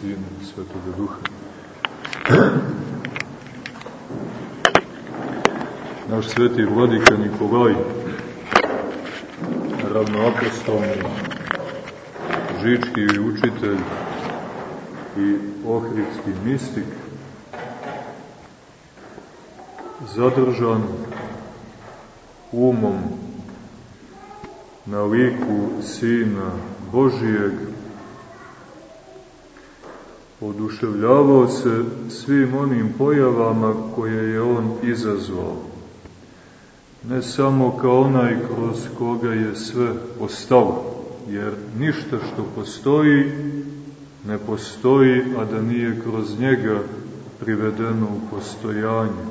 Sina i Svetoga Duha. Naš sveti vladika Nikolaj, ravnoapostolni, žički učitelj i ohridski mistik, zadržan umom na liku Sina Božijeg, oduševljavao se svim onim pojavama koje je on izazvao. Ne samo kao onaj kroz koga je sve ostalo, jer ništa što postoji ne postoji, a da nije kroz njega privedeno u postojanje.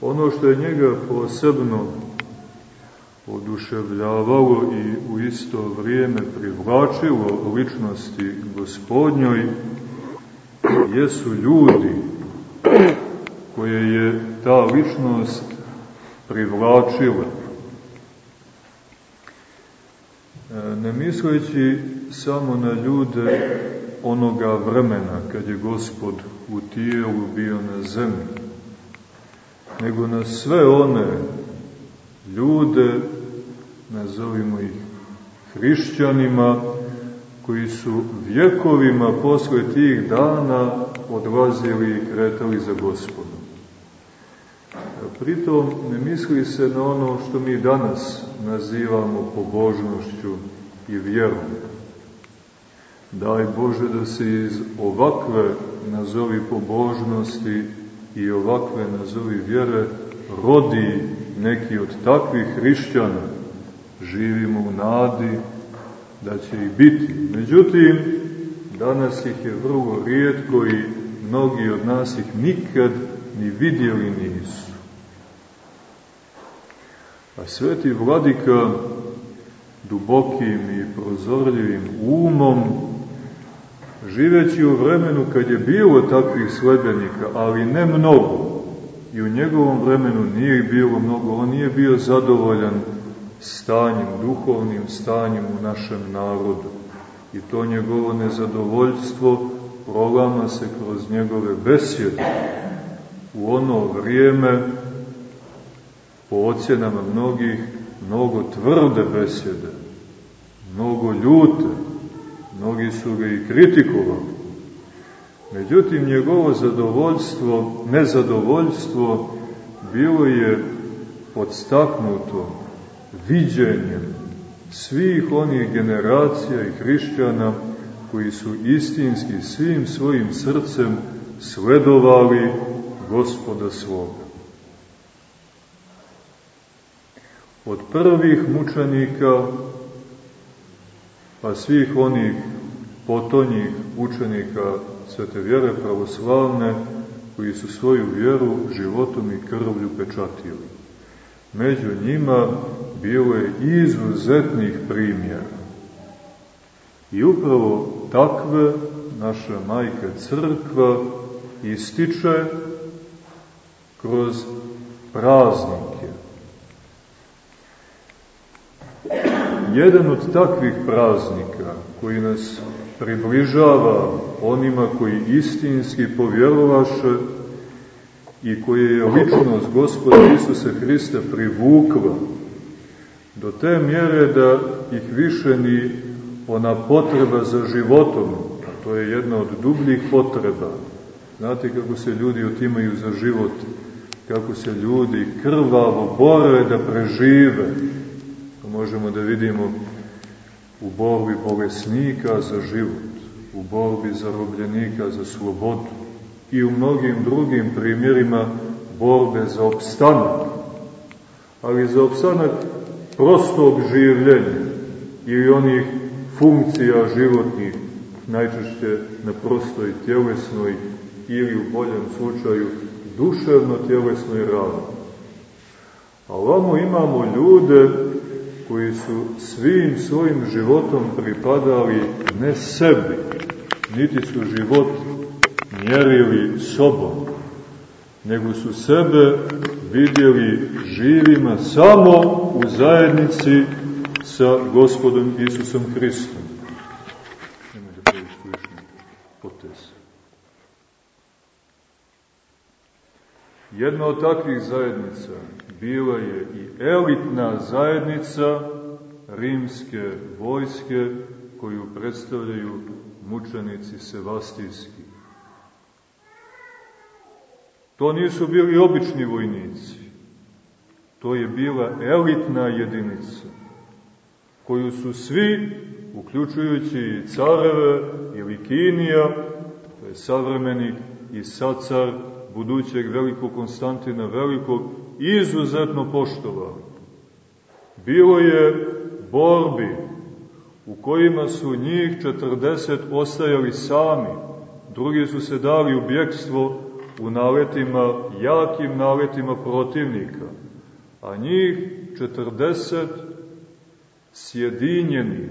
Ono što je njega posebno oduševljavalo i u isto vrijeme privlačilo ličnosti gospodnjoj, jesu ljudi koje je ta ličnost privlačila. E, ne misleći samo na ljude onoga vremena kad je gospod u tijelu bio na zemlji, nego na sve one ljude nazovimo ih hrišćanima, koji su vjekovima posle tih dana odlazili i kretali za gospodom. Pritom ne misli se na ono što mi danas nazivamo pobožnošću i vjerom. Daj Bože da se iz ovakve nazovi pobožnosti i ovakve nazovi vjere rodi neki od takvih hrišćana, živimo u nadi da će i biti. Međutim, danas ih je vrlo rijetko i mnogi od nas ih nikad ni vidjeli nisu. A sveti vladika dubokim i prozorljivim umom, živeći u vremenu kad je bilo takvih sledbenika, ali ne mnogo, i u njegovom vremenu nije bilo mnogo, on nije bio zadovoljan stanjem, duhovnim stanjem u našem narodu. I to njegovo nezadovoljstvo prolama se kroz njegove besjede. U ono vrijeme, po ocjenama mnogih, mnogo tvrde besjede, mnogo ljute, mnogi su ga i kritikovali. Međutim, njegovo zadovoljstvo, nezadovoljstvo bilo je podstaknuto viđenjem svih onih generacija i hrišćana koji su istinski svim svojim srcem sledovali gospoda svoga. Od prvih mučenika pa svih onih potonjih učenika svete vjere pravoslavne koji su svoju vjeru životom i krvlju pečatili. Među njima bilo je izuzetnih primjera. I upravo takve naša majka crkva ističe kroz praznike. Jedan od takvih praznika koji nas približava onima koji istinski povjerovaše i koje je ličnost Gospoda Isusa Hrista privukla do te mjere da ih više ni ona potreba za životom, a to je jedna od dubljih potreba. Znate kako se ljudi otimaju za život, kako se ljudi krvavo bore da prežive. To možemo da vidimo u borbi bolesnika za život, u borbi zarobljenika za slobodu i u mnogim drugim primjerima borbe za opstanak. Ali za opstanak prostog življenja ili onih funkcija životnih, najčešće na prostoj tjelesnoj ili u boljem slučaju duševno-tjelesnoj radi. A ovamo imamo ljude koji su svim svojim životom pripadali ne sebi, niti su život mjerili sobom, nego su sebe vidjeli živima samo u zajednici sa gospodom Isusom Hristom. da. Jedna od takvih zajednica bila je i elitna zajednica rimske vojske koju predstavljaju mučenici sevastijski. To nisu bili obični vojnici. To je bila elitna jedinica koju su svi, uključujući i careve ili Kinija, to je savremenik i sacar budućeg velikog Konstantina Velikog, izuzetno poštovali. Bilo je borbi u kojima su njih 40 ostajali sami, drugi su se dali u bjekstvo u naletima, jakim naletima protivnika, a njih 40 sjedinjeni,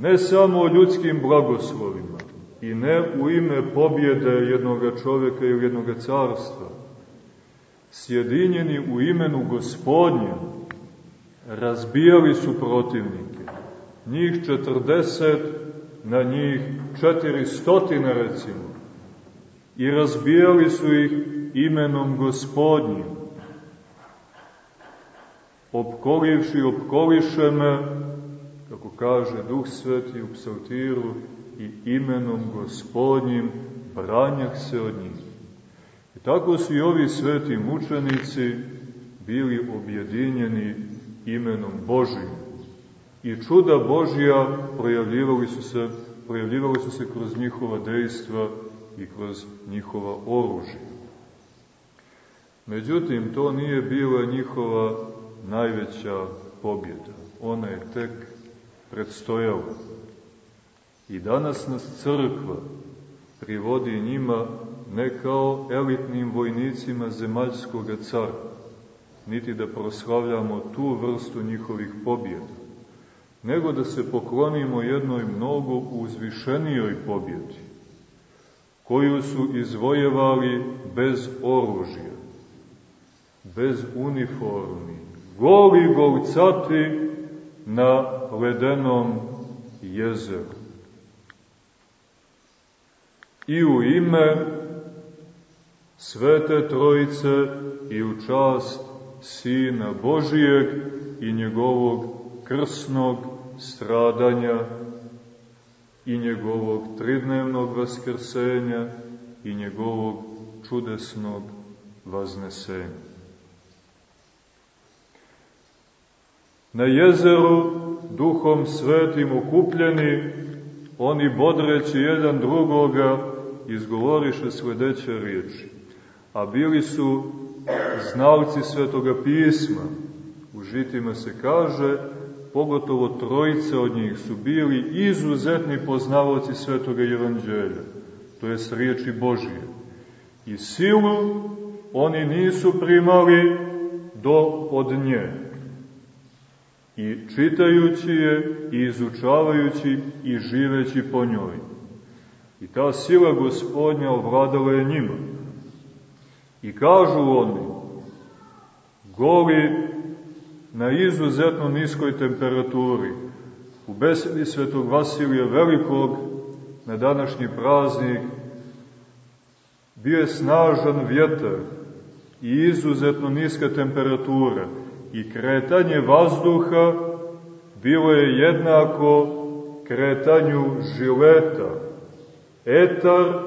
ne samo ljudskim blagoslovima i ne u ime pobjede jednog čoveka ili jednog carstva, sjedinjeni u imenu gospodnjem, razbijali su protivnike. Njih 40 na njih 400 recimo i razbijali su ih imenom gospodnjim. Opkolivši, opkoliše me, kako kaže Duh Sveti u psaltiru, i imenom gospodnjim branjah se od njih. I tako su i ovi sveti mučenici bili objedinjeni imenom Božim. I čuda Božja projavljivali su se, projavljivali su se kroz njihova dejstva i kroz njihova oružja. Međutim, to nije bila njihova najveća pobjeda. Ona je tek predstojala. I danas nas crkva privodi njima ne kao elitnim vojnicima zemaljskog cara, niti da proslavljamo tu vrstu njihovih pobjeda, nego da se poklonimo jednoj mnogo uzvišenijoj pobjedi, koju su izvojevali bez oružja, bez uniformi, goli golcati na ledenom jezeru. I u ime Svete Trojice i u čast Sina Božijeg i njegovog krsnog stradanja i njegovog tridnevnog vaskrsenja i njegovog čudesnog vaznesenja. Na jezeru duhom svetim okupljeni, oni bodreći jedan drugoga izgovoriše sledeće riječi. A bili su znalci svetoga pisma. U žitima se kaže, pogotovo trojice od njih su bili izuzetni poznavaoci svetoga evanđelja, to je riječi Božije. I silu oni nisu primali do od nje. I čitajući je, i izučavajući, i živeći po njoj. I ta sila gospodnja ovladala je njima. I kažu oni, goli na izuzetno niskoj temperaturi, u besedi svetog Vasilija Velikog, na današnji praznik, bio je snažan vjetar i izuzetno niska temperatura i kretanje vazduha bilo je jednako kretanju žileta. Etar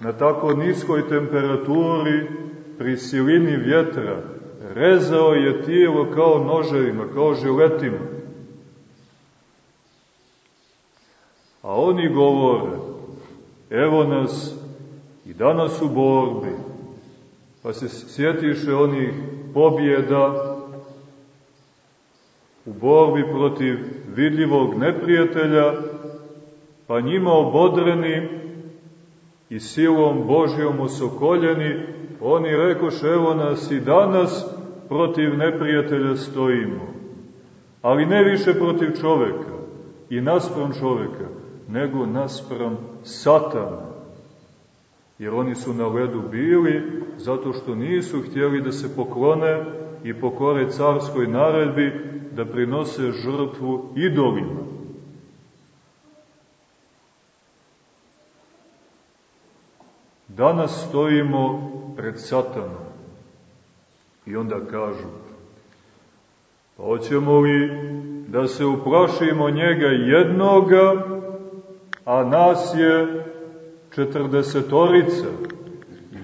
na tako niskoj temperaturi pri silini vjetra rezao je tijelo kao noževima, kao žiletima. A oni govore, evo nas i danas u borbi, pa se sjetiše onih pobjeda u borbi protiv vidljivog neprijatelja, pa njima obodreni i silom Božjom osokoljeni, oni rekoše, evo nas i danas protiv neprijatelja stojimo. Ali ne više protiv čoveka i naspram čoveka, nego naspram satana. Jer oni su na ledu bili zato što nisu htjeli da se poklone i pokore carskoj naredbi da prinose žrtvu idolima. Danas stojimo pred satanom. I onda kažu, pa hoćemo li da se uplašimo njega jednoga, a nas je četrdesetorica,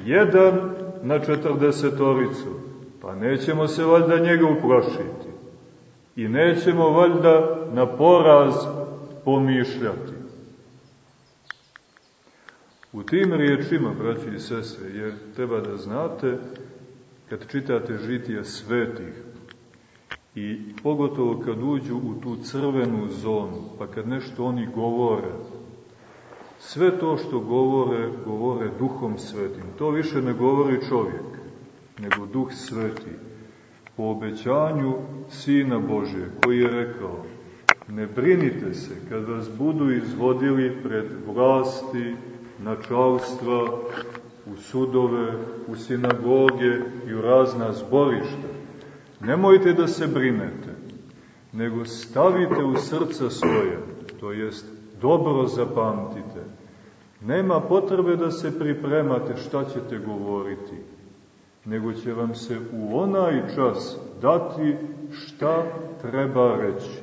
jedan na četrdesetoricu, pa nećemo se valjda njega uplašiti i nećemo valjda na poraz pomišljati. U tim riječima, braći i sestre, jer treba da znate, kad čitate žitije svetih, i pogotovo kad uđu u tu crvenu zonu, pa kad nešto oni govore, sve to što govore, govore duhom svetim. To više ne govori čovjek, nego duh sveti. Po obećanju Sina Bože, koji je rekao, ne brinite se kad vas budu izvodili pred vlasti, načalstva, u sudove, u sinagoge i u razna zborišta. Nemojte da se brinete, nego stavite u srca svoje, to jest dobro zapamtite. Nema potrebe da se pripremate šta ćete govoriti, nego će vam se u onaj čas dati šta treba reći.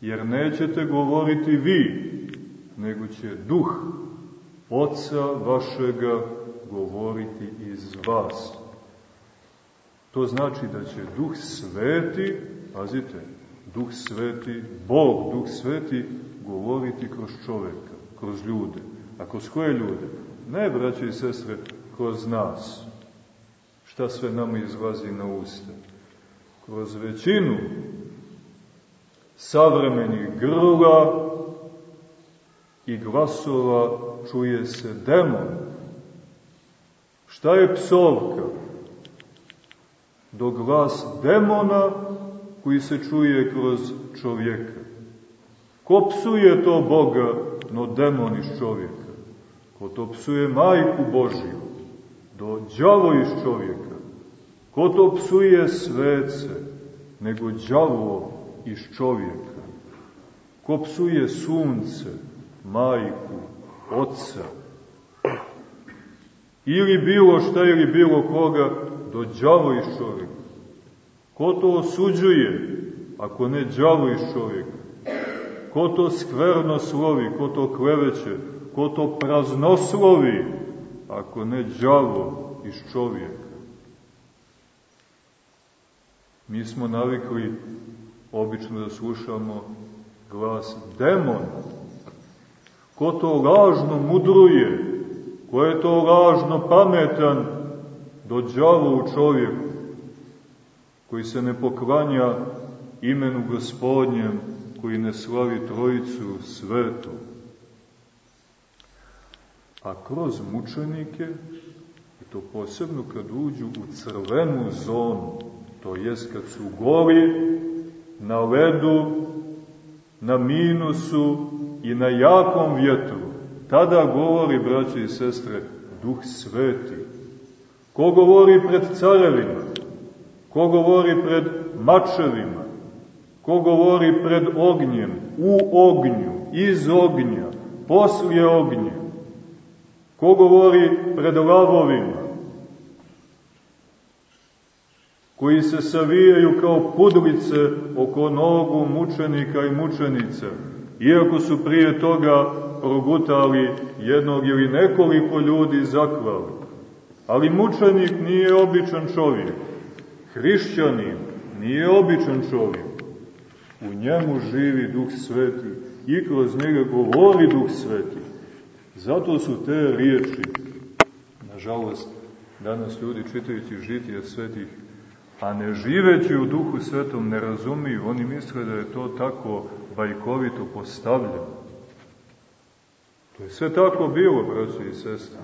Jer nećete govoriti vi, nego će duh Oca vašega govoriti iz vas. To znači da će Duh Sveti, pazite, Duh Sveti, Bog, Duh Sveti, govoriti kroz čoveka, kroz ljude. A kroz koje ljude? Ne, braće i sestre, kroz nas. Šta sve nama izlazi na usta? Kroz većinu savremenih grla i glasova čuje se demon. Šta je psovka? Do glas demona koji se čuje kroz čovjeka. Ko psuje to Boga, no demon iz čovjeka? Ko to psuje majku Božiju, do đavo iz čovjeka? Ko to psuje svece, nego đavo iz čovjeka? Ko psuje sunce, majku, oca? Ili bilo šta ili bilo koga, do čovjeka? Ko to osuđuje, ako ne čovjeka? Ko to skverno slovi, ko to kleveće, ko to praznoslovi, ako ne đavo iz čovjeka. Mi smo navikli obično da slušamo glas demona. Ko to lažno mudruje, ko je to lažno pametan, do đavo u čovjeku, koji se ne poklanja imenu gospodnjem, koji ne slavi trojicu svetu. A kroz mučenike, i to posebno kad uđu u crvenu zonu, to jest kad su goli, na ledu, na minusu i na jakom vjetru, tada govori, braće i sestre, Duh Sveti. Ko govori pred carevima? Ko govori pred mačevima? Ko govori pred ognjem? U ognju, iz ognja, poslije ognja? Ko govori pred lavovima? Koji se savijaju kao pudlice oko nogu mučenika i mučenice, iako su prije toga progutali jednog ili nekoliko ljudi zakvali. Ali mučenik nije običan čovjek. Hrišćanin nije običan čovjek. U njemu živi Duh Sveti i kroz njega govori Duh Sveti. Zato su te riječi, nažalost, danas ljudi čitajući žitije svetih, a ne živeći u Duhu Svetom ne razumiju, oni misle da je to tako bajkovito postavljeno. To je sve tako bilo, braći i sestre.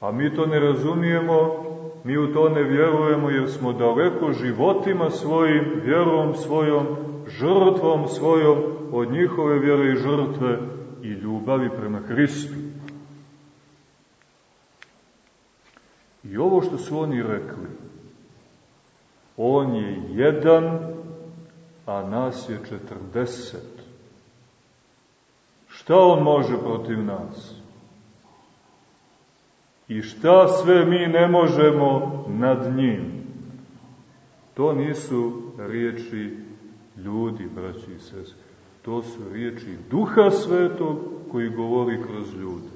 A mi to ne razumijemo, mi u to ne vjerujemo jer smo daleko životima svojim, vjerom svojom, žrtvom svojom od njihove vjere i žrtve i ljubavi prema Hristu. I ovo što su oni rekli, on je jedan, a nas je četrdeset. Šta on može protiv nas? I šta sve mi ne možemo nad njim? To nisu riječi ljudi, braći i sese. To su riječi Duha Svetog koji govori kroz ljude.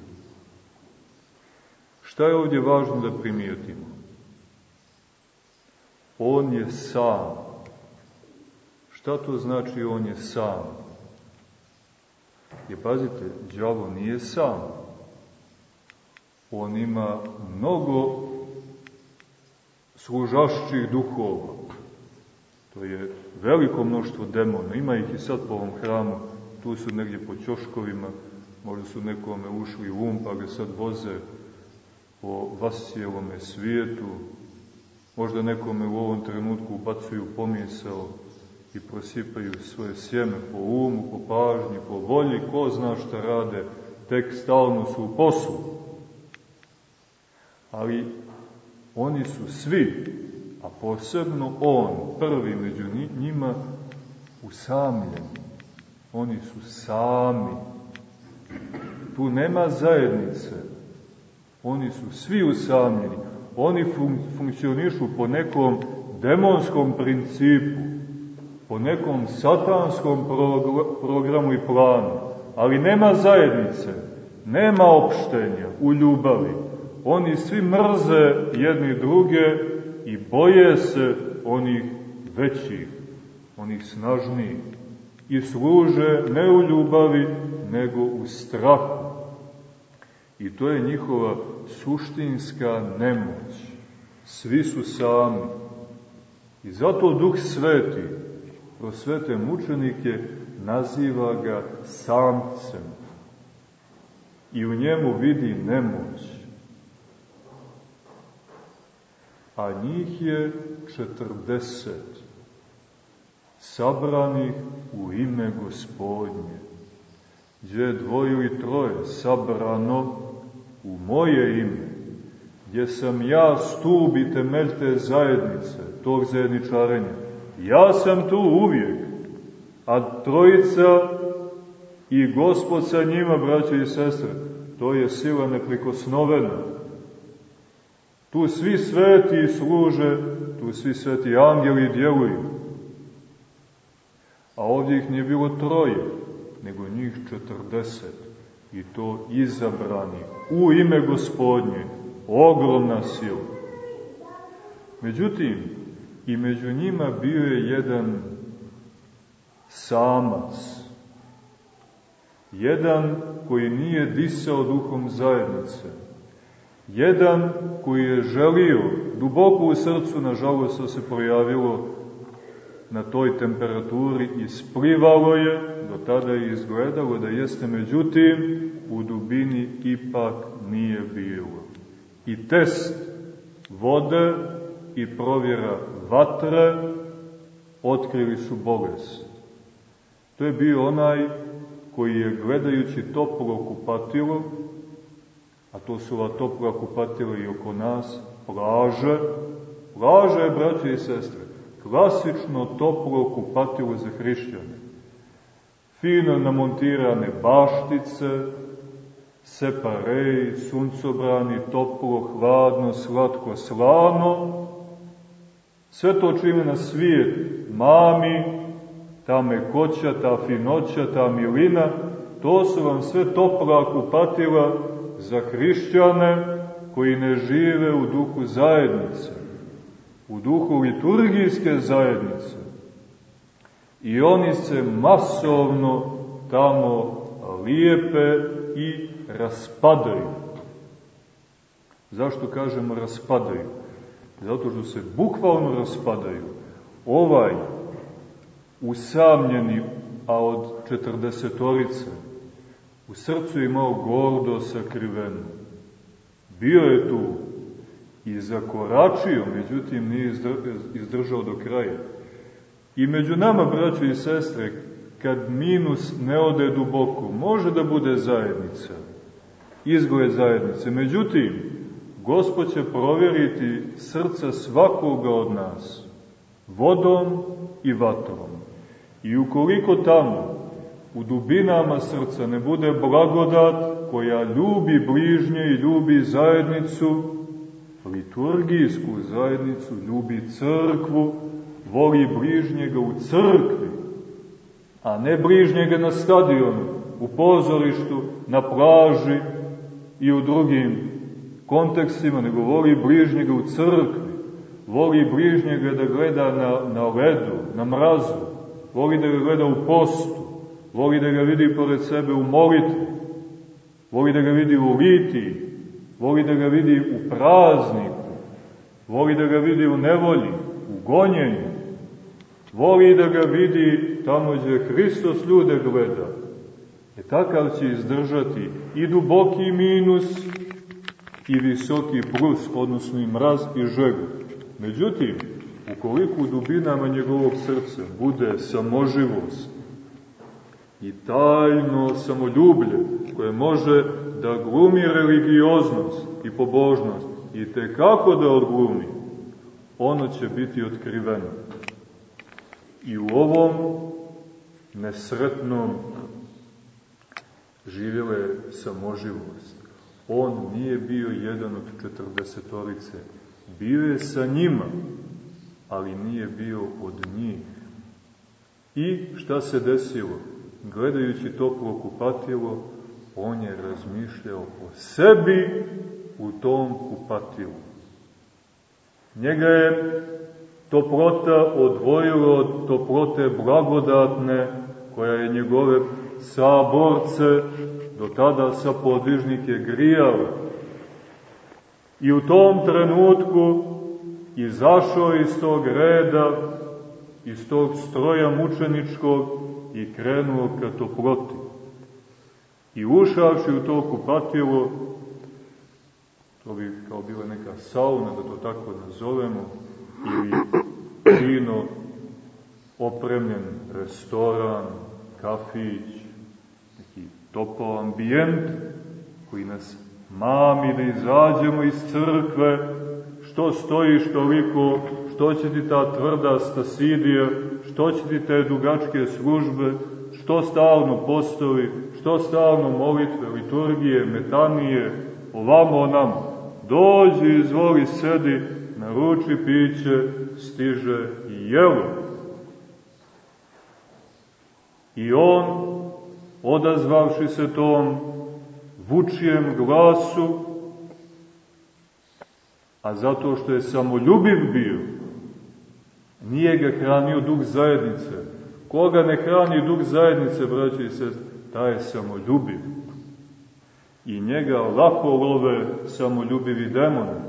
Šta je ovdje važno da primijetimo? On je sam. Šta to znači on je sam? Je, pazite, džavo nije sam. On ima mnogo služašćih duhova. To je veliko mnoštvo demona. Ima ih i sad po ovom hramu. Tu su negdje po ćoškovima. Možda su nekome ušli u um pa ga sad voze po vasijelome svijetu. Možda nekome u ovom trenutku ubacuju pomisao i prosipaju svoje sjeme po umu, po pažnji, po volji, ko zna šta rade, tek stalno su u poslu. Ali oni su svi, a posebno on, prvi među njima, usamljeni. Oni su sami. Tu nema zajednice. Oni su svi usamljeni. Oni fun funkcionišu po nekom demonskom principu po nekom satanskom programu i planu, ali nema zajednice, nema opštenja u ljubavi. Oni svi mrze jedni druge i boje se onih većih, onih snažnijih i služe ne u ljubavi, nego u strahu. I to je njihova suštinska nemoć. Svi su sami. I zato Duh Sveti kroz svete mučenike naziva ga samcem i u njemu vidi nemoć. A njih je četrdeset sabranih u ime gospodnje. Gdje dvoje ili troje sabrano u moje ime, gdje sam ja stup i temelj te zajednice, tog zajedničarenja, Ja sam tu uvijek, a trojica i gospod sa njima, braće i sestre, to je sila neprikosnovena. Tu svi sveti služe, tu svi sveti angeli djeluju. A ovdje ih nije bilo troje, nego njih četrdeset. I to izabrani u ime gospodnje. Ogromna sila. Međutim, i među njima bio je jedan samac, jedan koji nije disao duhom zajednice, jedan koji je želio, duboko u srcu, nažalost, se projavilo na toj temperaturi, isplivalo je, do tada je izgledalo da jeste, međutim, u dubini ipak nije bilo. I test vode i provjera vatre otkrili su bolest. To je bio onaj koji je gledajući toplo kupatilo, a to su ova topla kupatila i oko nas, plaže, plaže braće i sestre, klasično toplo kupatilo za hrišćane. Fino namontirane baštice, separeji, suncobrani, toplo, hladno, slatko, slano, Sve to čime na svijet mami, ta mekoća, ta finoća, ta milina, to su vam sve topla kupatila za hrišćane koji ne žive u duhu zajednice, u duhu liturgijske zajednice. I oni se masovno tamo lijepe i raspadaju. Zašto kažemo raspadaju? Zato što se bukvalno raspadaju. Ovaj usamljeni, a od četrdesetorice, u srcu imao gordo sakriveno. Bio je tu i zakoračio, međutim nije izdržao do kraja. I među nama, braćo i sestre, kad minus ne ode duboko, može da bude zajednica, izgled zajednice. Međutim, Gospod će provjeriti srce svakoga od nas, vodom i vatrom. I ukoliko tamo, u dubinama srca, ne bude blagodat koja ljubi bližnje i ljubi zajednicu, liturgijsku zajednicu, ljubi crkvu, voli bližnjega u crkvi, a ne bližnjega na stadionu, u pozorištu, na plaži i u drugim kontekstima, nego voli bližnjega u crkvi, voli bližnjega da gleda na, na ledu, na mrazu, voli da ga gleda u postu, voli da ga vidi pored sebe u molitvi, voli da ga vidi u litiji, voli da ga vidi u prazniku, voli da ga vidi u nevolji, u gonjenju, voli da ga vidi tamo gdje Hristos ljude gleda. E takav će izdržati i duboki minus i visoki plus, odnosno i mraz i žegu. Međutim, ukoliko u dubinama njegovog srca bude samoživost i tajno samoljublje koje može da glumi religioznost i pobožnost i te kako da odglumi, ono će biti otkriveno. I u ovom nesretnom živjela je samoživost. On nije bio jedan od četrdesetorice. Bio je sa njima, ali nije bio od njih. I šta se desilo? Gledajući toplo kupatilo, on je razmišljao o sebi u tom kupatilu. Njega je toplota odvojila od toplote blagodatne, koja je njegove saborce do tada sa podvižnike grijala. I u tom trenutku izašao iz tog reda, iz tog stroja mučeničkog i krenuo ka toploti. I ušavši u to kupatilo, to bi kao bila neka sauna, da to tako nazovemo, ili fino opremljen restoran, kafić, topao ambijent koji nas mami da izađemo iz crkve, što stojiš toliko, što će ti ta tvrda stasidija, što će ti te dugačke službe, što stalno postovi, što stalno molitve, liturgije, metanije, ovamo onamo. Dođi, izvoli, sedi, naruči piće, stiže i jelo. I on, odazvavši se tom vučijem glasu, a zato što je samoljubiv bio, nije ga hranio duh zajednice. Koga ne hrani duh zajednice, braći i sestri, taj je samoljubiv. I njega lako love samoljubivi demoni,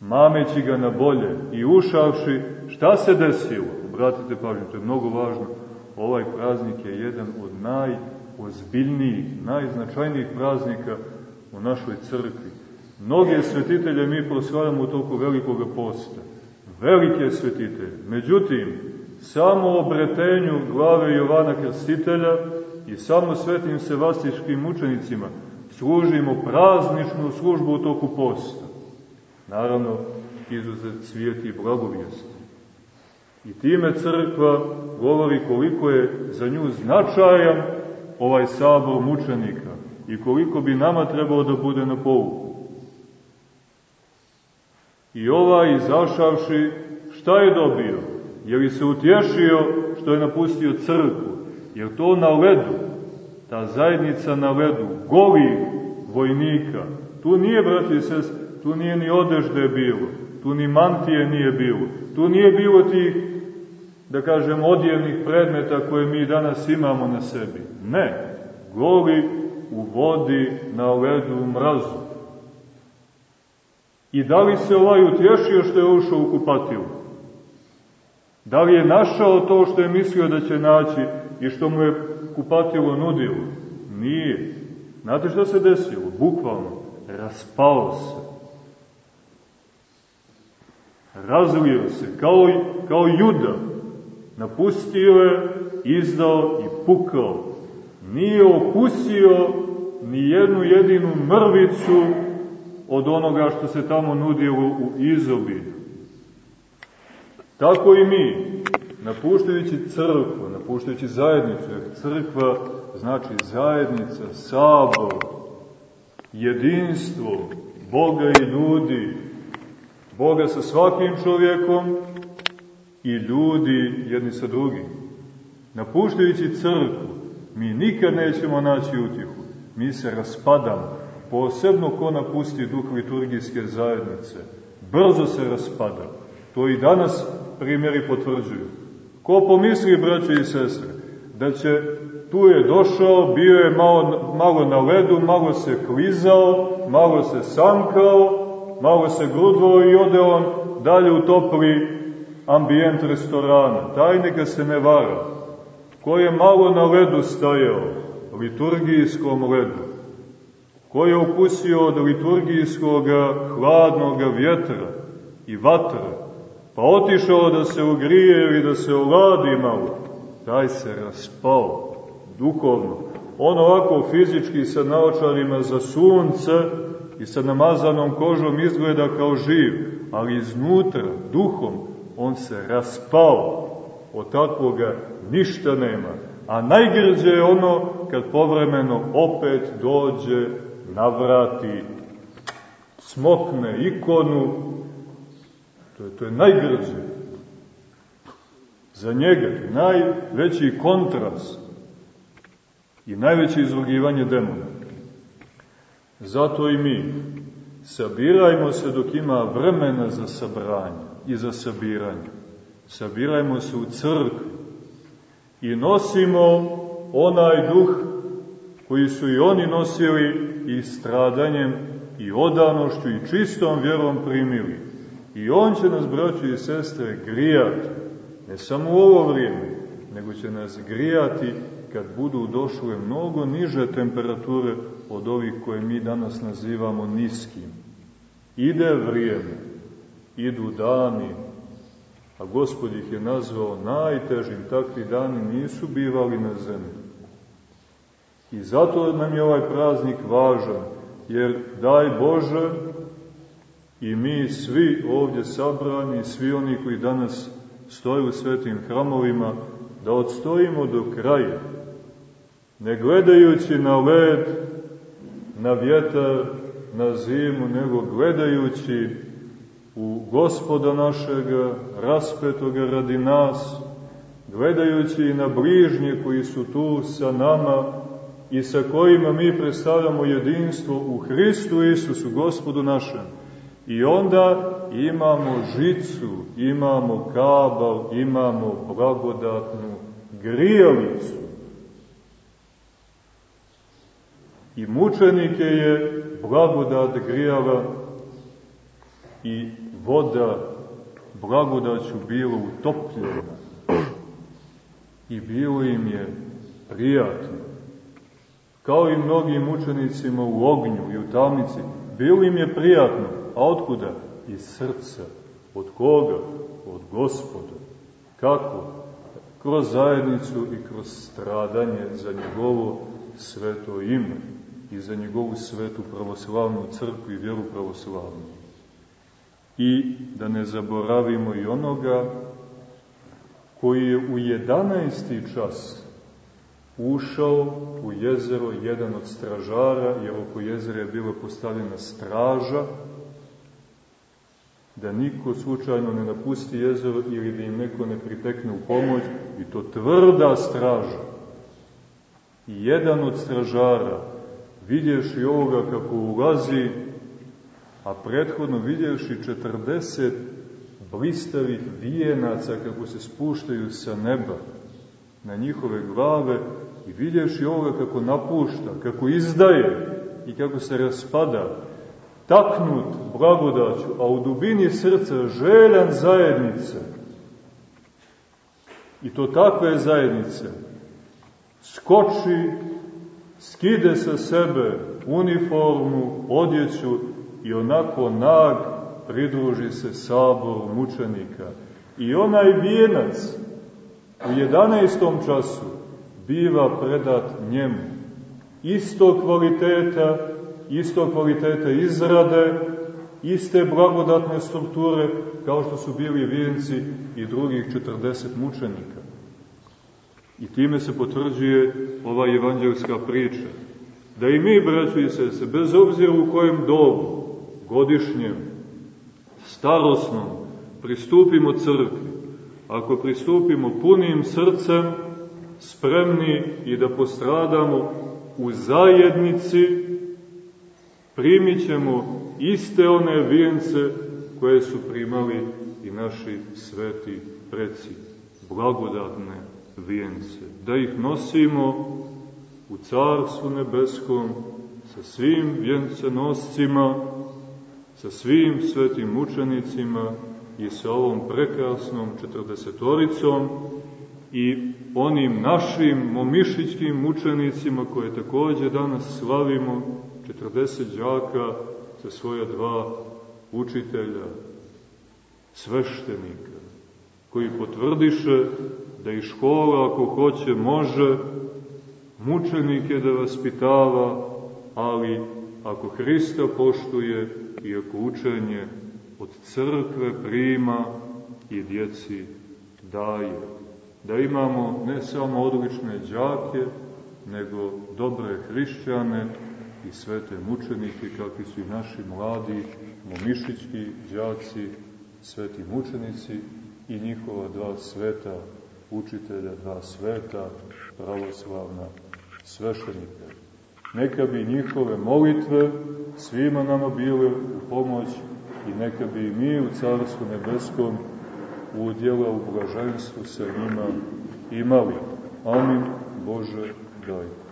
mameći ga na bolje i ušavši, šta se desilo? Obratite pažnju, to je mnogo važno. Ovaj praznik je jedan od najozbiljnijih, najznačajnijih praznika u našoj crkvi. Mnoge svetitelje mi proslavljamo u toku velikog posta. Velike svetitelje. Međutim, samo obretenju glave Jovana Krstitelja i samo svetim sevastičkim učenicima služimo prazničnu službu u toku posta. Naravno, izuzet svijet i blagovijest. I time crkva govori koliko je za nju značajan ovaj sabor mučenika i koliko bi nama trebalo da bude na pouku. I ovaj izašavši, šta je dobio? Je li se utješio što je napustio crkvu? Jer to na ledu, ta zajednica na ledu, goli vojnika, tu nije, brati sest, tu nije ni odežde bilo, tu ni mantije nije bilo, tu nije bilo tih, da kažem, odjevnih predmeta koje mi danas imamo na sebi. Ne, goli u vodi, na ledu, mrazu. I da li se ovaj utješio što je ušao u kupatilu? Da li je našao to što je mislio da će naći i što mu je kupatilo nudilo? Nije. Znate što se desilo? Bukvalno, raspao se. Razlio se, kao, kao juda. Napustio je, izdao i pukao. Nije okusio ni jednu jedinu mrvicu od onoga što se tamo nudilo u izobilju. Tako i mi, napuštajući crkvu, napuštajući zajednicu, jer crkva znači zajednica, sabor, jedinstvo Boga i ljudi, Boga sa svakim čovjekom i ljudi jedni sa drugim. Napuštajući crkvu, mi nikad nećemo naći utjehu. Mi se raspadamo. Posebno ko napusti duh liturgijske zajednice. Brzo se raspada. To i danas primjeri potvrđuju. Ko pomisli, braće i sestre, da će tu je došao, bio je malo, malo na ledu, malo se klizao, malo se sankao, malo se grudvao i ode on dalje u topli ambijent restorana. Taj neka se ne vara. Ko je malo na ledu stajao, liturgijskom ledu, ko je ukusio od liturgijskog hladnog vjetra i vatra, pa otišao da se ugrije ili da se oladi malo, taj se raspao duhovno. On ovako fizički sa naočarima za sunce i sa namazanom kožom izgleda kao živ, ali iznutra, duhom, on se raspao. Od takvoga ništa nema. A najgrđe je ono kad povremeno opet dođe, navrati, smokne ikonu, to je, to je najgrđe. Za njega najveći kontrast i najveće izrugivanje demona. Zato i mi sabirajmo se dok ima vremena za sabranje i za sabiranje. Sabirajmo se u crkvi i nosimo onaj duh koji su i oni nosili i stradanjem i odanošću i čistom vjerom primili. I on će nas, braći i sestre, grijati, ne samo u ovo vrijeme, nego će nas grijati kad budu došle mnogo niže temperature od ovih koje mi danas nazivamo niskim. Ide vrijeme, idu dani, a Gospod ih je nazvao najtežim, takvi dani nisu bivali na zemlji. I zato nam je ovaj praznik važan, jer daj Bože i mi svi ovdje sabrani, svi oni koji danas stoje u svetim hramovima, da odstojimo do kraja, ne gledajući na led, na vjetar, na zimu, nego gledajući u gospoda našega, raspetoga radi nas, gledajući na bližnje koji su tu sa nama i sa kojima mi predstavljamo jedinstvo u Hristu Isusu, gospodu našem. I onda imamo žicu, imamo kabal, imamo blagodatnu grijalicu I mučenike je blagodat grijala i voda blagodaću bilo utopljena. I bilo im je prijatno. Kao i mnogim mučenicima u ognju i u tamnici, bilo im je prijatno. A otkuda? Iz srca. Od koga? Od gospoda. Kako? Kroz zajednicu i kroz stradanje za njegovo sveto ime i za njegovu svetu pravoslavnu crkvu i vjeru pravoslavnu. I da ne zaboravimo i onoga koji je u 11. čas ušao u jezero jedan od stražara, jer oko jezera je bila postavljena straža, da niko slučajno ne napusti jezero ili da im neko ne pritekne u pomoć, i to tvrda straža. I jedan od stražara, vidjevši ovoga kako ulazi, a prethodno vidjevši 40 blistavih vijenaca kako se spuštaju sa neba na njihove glave i vidjevši ovoga kako napušta, kako izdaje i kako se raspada, taknut blagodaću, a u dubini srca željan zajednice. I to takve zajednice skoči skide sa sebe uniformu, odjeću i onako nag pridruži se saboru mučenika. I onaj vijenac u 11. času biva predat njemu. Isto kvaliteta, isto kvaliteta izrade, iste blagodatne strukture kao što su bili vijenci i drugih 40 mučenika. I time se potvrđuje ova evanđelska priča. Da i mi, braćo i sese, bez obzira u kojem dobu, godišnjem, starosnom, pristupimo crkvi, ako pristupimo punim srcem, spremni i da postradamo u zajednici, primit ćemo iste one vijence koje su primali i naši sveti preci, blagodatne vijence. Da ih nosimo u Carstvu nebeskom sa svim vjencenoscima, sa svim svetim mučenicima i sa ovom prekrasnom četrdesetoricom i onim našim momišićkim mučenicima koje takođe danas slavimo, 40 džaka sa svoja dva učitelja, sveštenika, koji potvrdiše da i škola, ako hoće, može mučenike da vaspitava, ali ako Hrista poštuje i ako učenje od crkve prima i djeci daje. Da imamo ne samo odlične džake, nego dobre hrišćane i svete mučenike, kakvi su i naši mladi, momišićki džaci, sveti mučenici i njihova dva sveta učitelja, dva sveta pravoslavna sveštenika. Neka bi njihove molitve svima nama bile u pomoć i neka bi mi u Carstvu nebeskom udjela u blaženstvu sa njima imali. Amin Bože daj.